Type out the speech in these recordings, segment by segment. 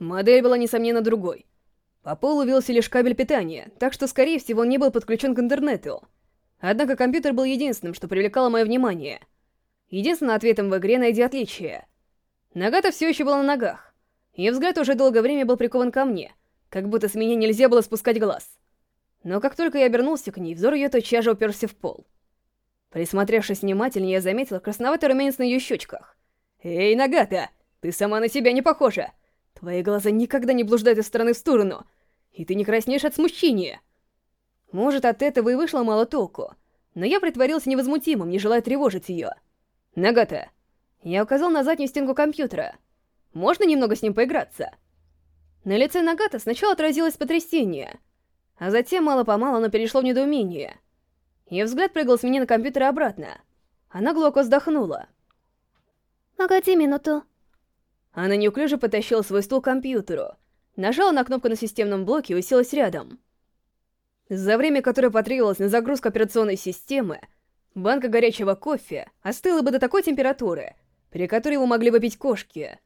Модель была, несомненно, другой. По полу вился лишь кабель питания, так что, скорее всего, он не был подключен к интернету. Однако компьютер был единственным, что привлекало мое внимание. Единственным ответом в игре найди отличие. Нагата все еще была на ногах. Ее взгляд уже долгое время был прикован ко мне, как будто с меня нельзя было спускать глаз. Но как только я обернулся к ней, взор ее тотчас же уперся в пол. Присмотревшись внимательнее, я заметил красноватый румянец на ее щечках. «Эй, Нагата, ты сама на себя не похожа! Твои глаза никогда не блуждают из стороны в сторону, и ты не краснеешь от смущения!» Может, от этого и вышло мало толку, но я притворился невозмутимым, не желая тревожить ее. «Нагата!» Я указал на заднюю стенку компьютера. «Можно немного с ним поиграться?» На лице Нагата сначала отразилось потрясение, а затем мало-помалу оно перешло в недоумение — ее взгляд прыгал с меня на компьютер обратно. Она глубоко вздохнула. «Погоди минуту». Она неуклюже потащила свой стул к компьютеру, нажала на кнопку на системном блоке и уселась рядом. За время, которое потребовалось на загрузку операционной системы, банка горячего кофе остыла бы до такой температуры, при которой его могли бы пить кошки.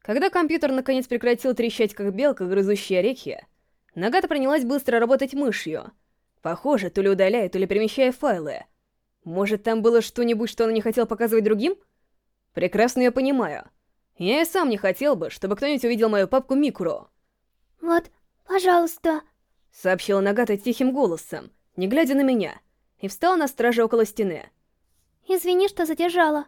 Когда компьютер наконец прекратил трещать, как белка, грызущая орехи, Нагата принялась быстро работать мышью — Похоже, то ли удаляя, то ли перемещая файлы. Может, там было что-нибудь, что она не хотела показывать другим? Прекрасно я понимаю. Я и сам не хотел бы, чтобы кто-нибудь увидел мою папку Микро. «Вот, пожалуйста», — сообщила Нагата тихим голосом, не глядя на меня, и встала на страже около стены. «Извини, что задержала».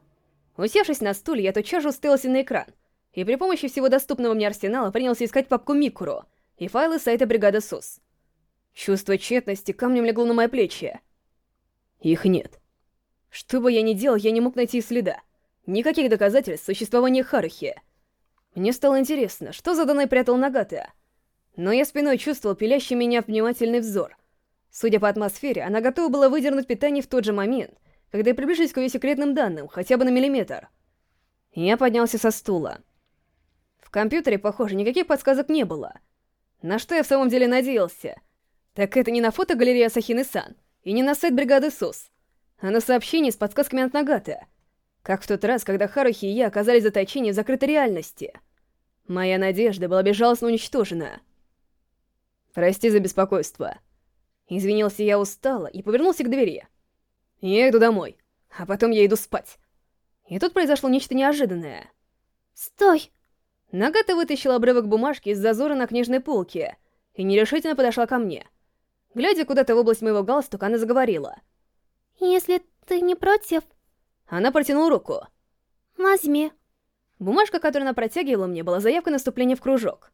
Усевшись на стуле, я тотчас же уставился на экран, и при помощи всего доступного мне арсенала принялся искать папку Микро и файлы сайта Бригада СУС. Чувство тщетности камнем легло на мои плечи. Их нет. Что бы я ни делал, я не мог найти следа. Никаких доказательств существования Харахи. Мне стало интересно, что за Данай прятал Нагата. Но я спиной чувствовал пилящий меня внимательный взор. Судя по атмосфере, она готова была выдернуть питание в тот же момент, когда я приближусь к ее секретным данным, хотя бы на миллиметр. Я поднялся со стула. В компьютере, похоже, никаких подсказок не было. На что я в самом деле надеялся — так это не на фотогалерее Асахины-сан, и не на сайт бригады СУС, а на сообщение с подсказками от Нагата. Как в тот раз, когда Харухи и я оказались заточены в закрытой реальности. Моя надежда была безжалостно уничтожена. «Прости за беспокойство». Извинился я устало и повернулся к двери. «Я иду домой, а потом я иду спать». И тут произошло нечто неожиданное. «Стой!» Нагата вытащила обрывок бумажки из зазора на книжной полке и нерешительно подошла ко мне. Глядя куда-то в область моего галстука, она заговорила. «Если ты не против...» Она протянула руку. «Возьми». Бумажка, которую она протягивала мне, была заявкой на вступление в кружок.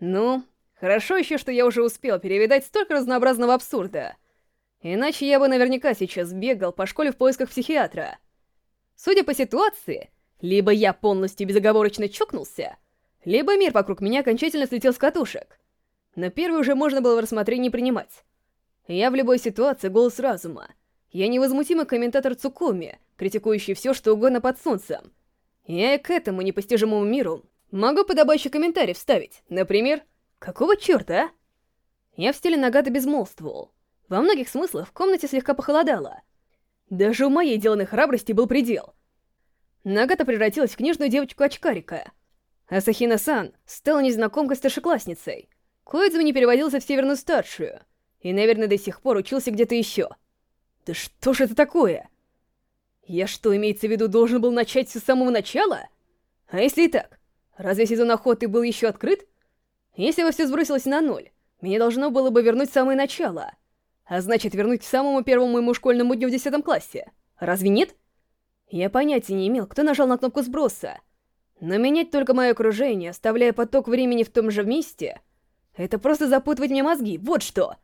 Ну, хорошо еще, что я уже успел перевидать столько разнообразного абсурда. Иначе я бы наверняка сейчас бегал по школе в поисках психиатра. Судя по ситуации, либо я полностью безоговорочно чокнулся, либо мир вокруг меня окончательно слетел с катушек. Но первый уже можно было в рассмотрении принимать. Я в любой ситуации голос разума. Я невозмутимый комментатор Цукуми, критикующий все, что угодно под солнцем. Я и к этому непостижимому миру могу подобающий комментарий вставить. Например, «Какого черта, а?» Я в стиле Нагата безмолвствовал. Во многих смыслах в комнате слегка похолодало. Даже у моей деланной храбрости был предел. Нагата превратилась в книжную девочку-очкарика. Асахина-сан стала незнакомкой старшеклассницей. Коидзу не переводился в Северную Старшую — и, наверное, до сих пор учился где-то еще. Да что ж это такое? Я что, имеется в виду, должен был начать все с самого начала? А если и так? Разве сезон охоты был еще открыт? Если бы все сбросилось на ноль, меня должно было бы вернуть самое начало. А значит, вернуть к самому первому моему школьному дню в десятом классе. Разве нет? Я понятия не имел, кто нажал на кнопку сброса. Но менять только мое окружение, оставляя поток времени в том же месте, это просто запутывать мне мозги, вот что!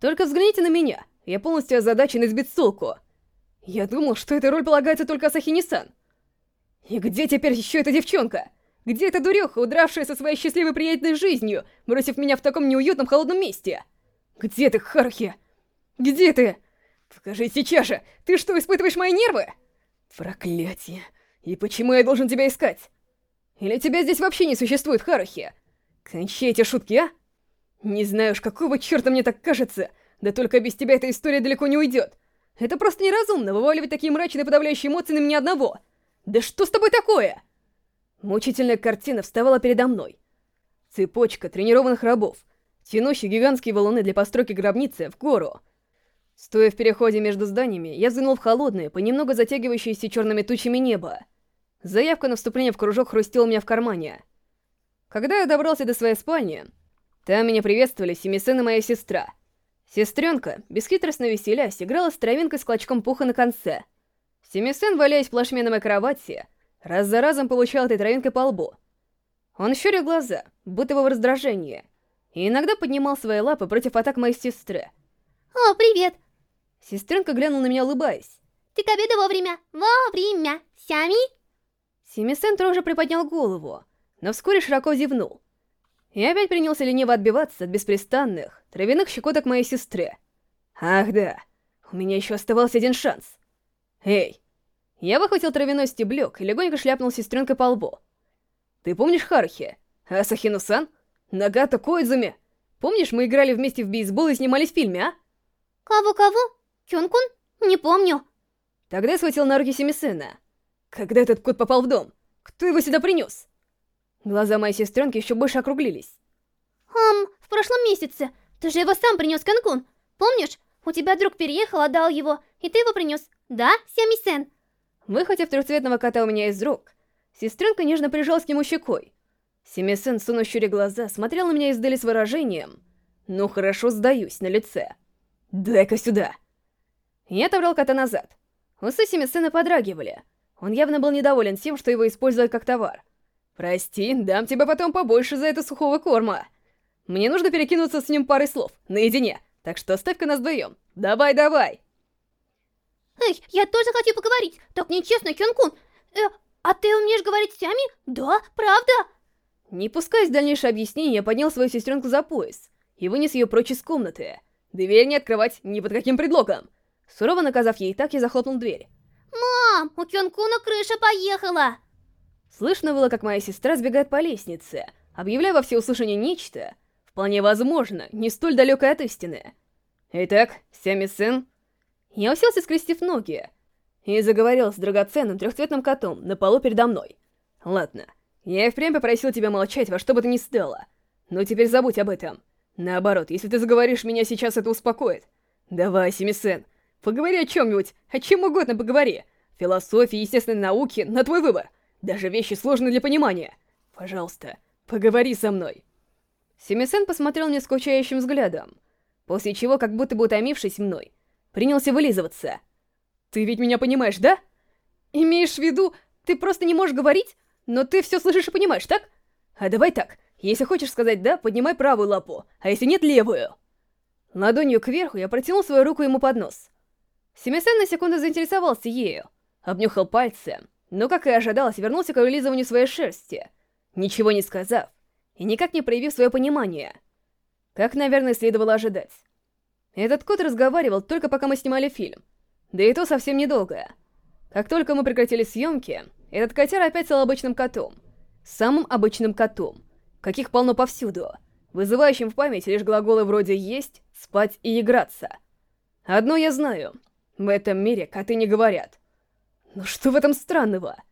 Только взгляните на меня. Я полностью озадачен и сбит с толку. Я думал, что эта роль полагается только Асахини-сан. И где теперь еще эта девчонка? Где эта дуреха, удравшая со своей счастливой приятной жизнью, бросив меня в таком неуютном холодном месте? Где ты, Харухи? Где ты? Покажи сейчас же! Ты что, испытываешь мои нервы? Проклятие. И почему я должен тебя искать? Или тебя здесь вообще не существует, Харухи? Кончай эти шутки, а? Не знаю уж, какого черта мне так кажется, да только без тебя эта история далеко не уйдет. Это просто неразумно, вываливать такие мрачные подавляющие эмоции на меня одного. Да что с тобой такое? Мучительная картина вставала передо мной. Цепочка тренированных рабов, тянущих гигантские валуны для постройки гробницы в гору. Стоя в переходе между зданиями, я взглянул в холодное, понемногу затягивающееся черными тучами небо. Заявка на вступление в кружок хрустела у меня в кармане. Когда я добрался до своей спальни, там меня приветствовали Семисен и моя сестра. Сестренка, бесхитростно веселясь, играла с травинкой с клочком пуха на конце. Семисен, валяясь плашме на моей кровати, раз за разом получал этой травинкой по лбу. Он щурил глаза, будто бы в раздражении, и иногда поднимал свои лапы против атак моей сестры. О, привет! Сестренка глянула на меня, улыбаясь. Ты к обеду вовремя. Вовремя. Сями? Семисен тоже приподнял голову, но вскоре широко зевнул. И опять принялся лениво отбиваться от беспрестанных, травяных щекоток моей сестры. Ах да, у меня еще оставался один шанс. Эй! Я выхватил травяной стеблек и легонько шляпнул сестренкой по лбу. Ты помнишь Харухи? Асахину-сан? Нагата Коидзуми? Помнишь, мы играли вместе в бейсбол и снимались в фильме, а? Кого-кого? Кён-кун? Не помню. Тогда я схватил на руки Семисена. Когда этот кот попал в дом? Кто его сюда принес? Глаза моей сестренки еще больше округлились. Ам, в прошлом месяце. Ты же его сам принес, Кён-кун. Помнишь? У тебя друг переехал, отдал его, и ты его принес. Да, Сями-сен? Выхватив трехцветного кота у меня из рук, сестренка нежно прижалась к нему щекой. Семисен, сунув щуря глаза, смотрел на меня издали с выражением «Ну хорошо, сдаюсь» на лице. «Дай-ка сюда!» Я отобрал кота назад. Усы Семисена подрагивали. Он явно был недоволен тем, что его используют как товар. «Прости, дам тебе потом побольше за это сухого корма. Мне нужно перекинуться с ним парой слов, наедине, так что оставь-ка нас вдвоем. Давай-давай!» Эй, я тоже хочу поговорить. Так нечестно, Кён-кун. Э, а ты умеешь говорить Сями? Да, правда? Не пускаясь в дальнейшее объяснение, я поднял свою сестренку за пояс и вынес ее прочь из комнаты. Дверь не открывать ни под каким предлогом. Сурово наказав ей так, я захлопнул дверь. Мам, у Кён-куна крыша поехала. Слышно было, как моя сестра сбегает по лестнице, объявляя во всеуслышание нечто, вполне возможно, не столь далекое от истины. Итак, Сями-сын... Я уселся, скрестив ноги, и заговорил с драгоценным трехцветным котом на полу передо мной. Ладно, я и впрямь попросил тебя молчать во что бы то ни стало. Но теперь забудь об этом. Наоборот, если ты заговоришь, меня сейчас это успокоит. Давай, Семисен, поговори о чем-нибудь, о чем угодно поговори. Философии, естественной науки, на твой выбор. Даже вещи сложные для понимания. Пожалуйста, поговори со мной. Семисен посмотрел мне скучающим взглядом, после чего, как будто бы утомившись мной, принялся вылизываться. «Ты ведь меня понимаешь, да? Имеешь в виду, ты просто не можешь говорить, но ты все слышишь и понимаешь, так? А давай так, если хочешь сказать «да», поднимай правую лапу, а если нет — левую». Ладонью кверху я протянул свою руку ему под нос. Семисен на секунду заинтересовался ею, обнюхал пальцы, но, как и ожидалось, вернулся к вылизыванию своей шерсти, ничего не сказав и никак не проявив свое понимание. Как, наверное, следовало ожидать. Этот кот разговаривал только пока мы снимали фильм, да и то совсем недолго. Как только мы прекратили съемки, этот котяр опять стал обычным котом. Самым обычным котом, каких полно повсюду, вызывающим в память лишь глаголы вроде «есть», «спать» и «играться». Одно я знаю. В этом мире коты не говорят. Но что в этом странного?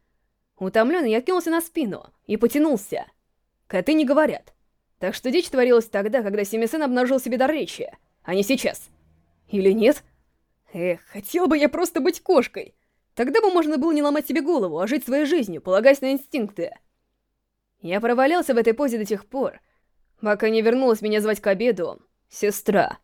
Утомленный я откинулся на спину и потянулся. Коты не говорят. Так что дичь творилась тогда, когда Семисен обнажил себе дар речи, а не сейчас. Или нет? Эх, хотел бы я просто быть кошкой. Тогда бы можно было не ломать себе голову, а жить своей жизнью, полагаясь на инстинкты. Я провалялся в этой позе до тех пор, пока не вернулась меня звать к обеду сестра.